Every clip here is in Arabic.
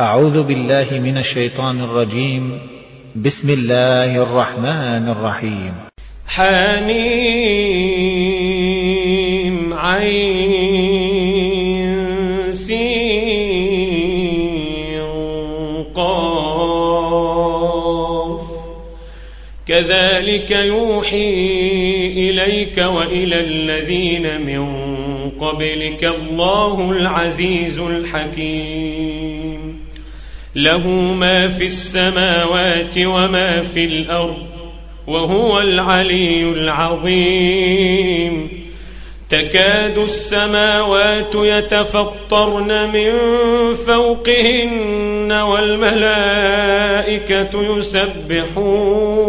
أعوذ بالله من الشيطان الرجيم. بسم الله الرحمن الرحيم. حميم عين سين قاف. كذلك يوحي إليك وإلى الذين من قبلك الله العزيز الحكيم. له ما في السماوات وما في الأرض وهو العلي العظيم. تكاد السماوات يتفطرن من فوقهن والملائكة يسبحون.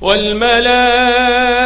والملائكة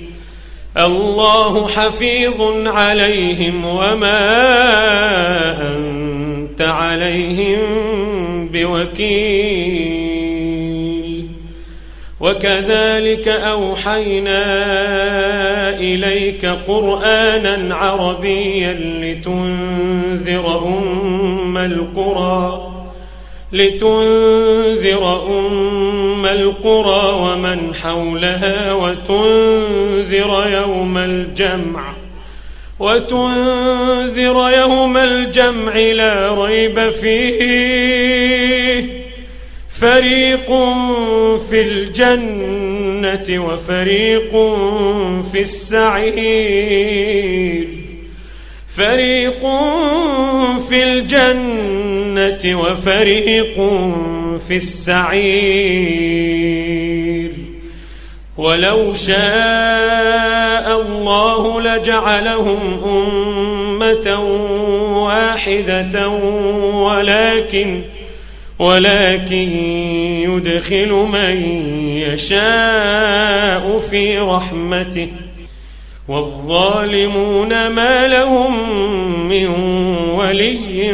الله حفيظ عليهم وما أنت عليهم بوكيل. وكذلك أوحينا إليك قرآنا عربيا لتنذر أم القرى. لتنذر أم القرى ومن حولها وتنذر يوم الجمع وتنذر يوم الجمع لا ريب فيه. فريق في الجنة وفريق في السعير. فريق في الجنة وفريق في السعير. ولو شاء الله لجعلهم أمة واحدة ولكن ولكن يدخل من يشاء في رحمته. والظالمون ما لهم من ولي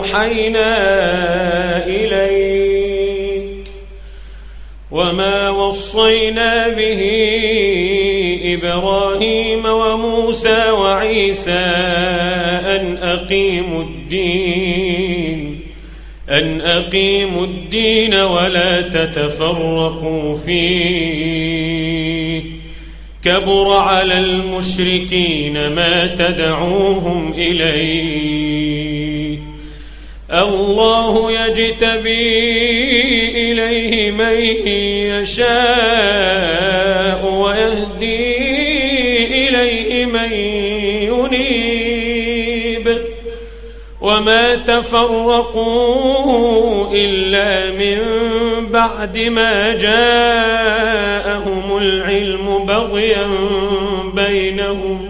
أوحينا إليك وما وصينا به إبراهيم وموسى وعيسى أن أقيموا الدين أن أقيموا الدين ولا تتفرقوا فيه. كبر على المشركين ما تدعوهم إليه. الله يجتبي إليه من يشاء ويهدي إليه من ينيب وما تفرقوا إلا من بعد ما جاءهم العلم بغيا بينهم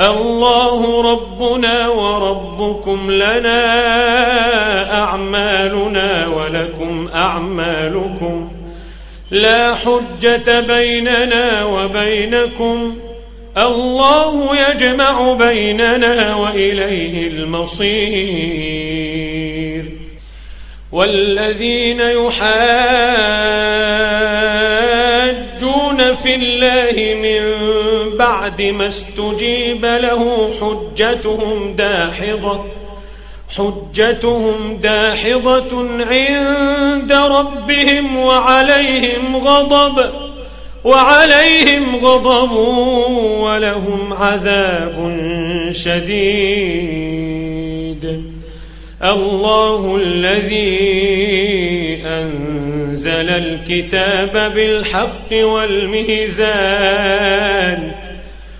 الله ربنا وربكم لنا أعمالنا ولكم أعمالكم لا حجة بيننا وبينكم الله يجمع بيننا وإليه المصير والذين يحاجون بعد ما استجيب له حجتهم داحضة حجتهم داحضة عند ربهم وعليهم غضب وعليهم غضب ولهم عذاب شديد. الله الذي أنزل الكتاب بالحق والميزان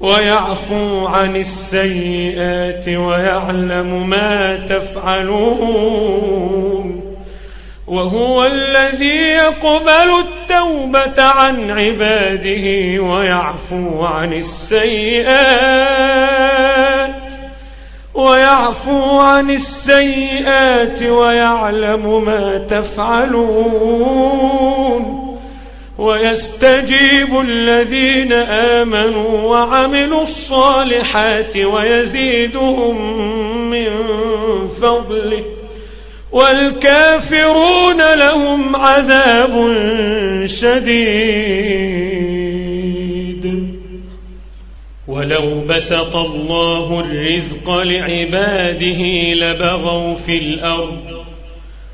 ويعفو عن السيئات ويعلم ما تفعلون وهو الذي يقبل التوبة عن عباده ويعفو عن السيئات ويعفو عن السيئات ويعلم ما تفعلون ويستجيب الذين آمنوا وعملوا الصالحات ويزيدهم من فضله. والكافرون لهم عذاب شديد. ولو بسط الله الرزق لعباده لبغوا في الأرض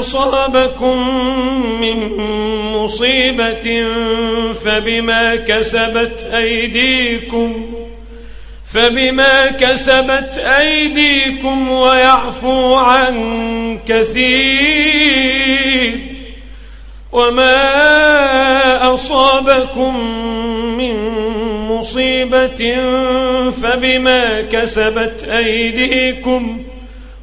أصابكم من مصيبة فبما كسبت أيديكم فبما كسبت أيديكم ويعفو عن كثير. وما أصابكم من مصيبة فبما كسبت أيديكم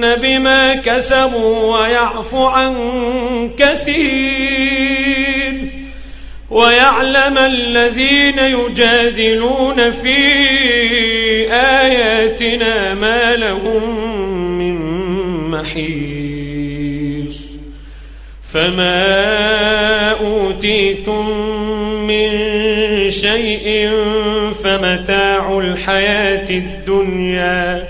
بما كسبوا ويعفو عن كثير ويعلم الذين يجادلون في آياتنا ما لهم من محيص فما أوتيتم من شيء فمتاع الحياة الدنيا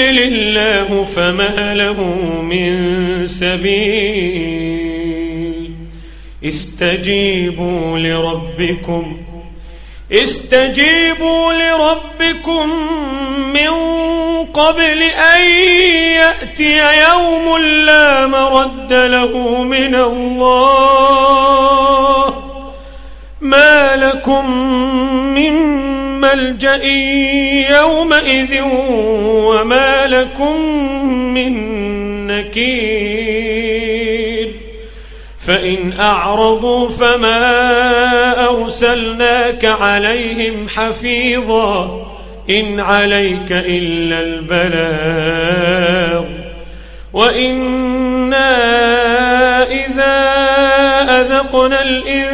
يضلل الله فما له من سبيل. استجيبوا لربكم. استجيبوا لربكم من قبل أن يأتي يوم لا مرد له من الله. ما لكم من ملجأ يومئذ وما لكم من نكير فإن أعرضوا فما أرسلناك عليهم حفيظا إن عليك إلا البلاغ وإنا إذا أذقنا الإنسان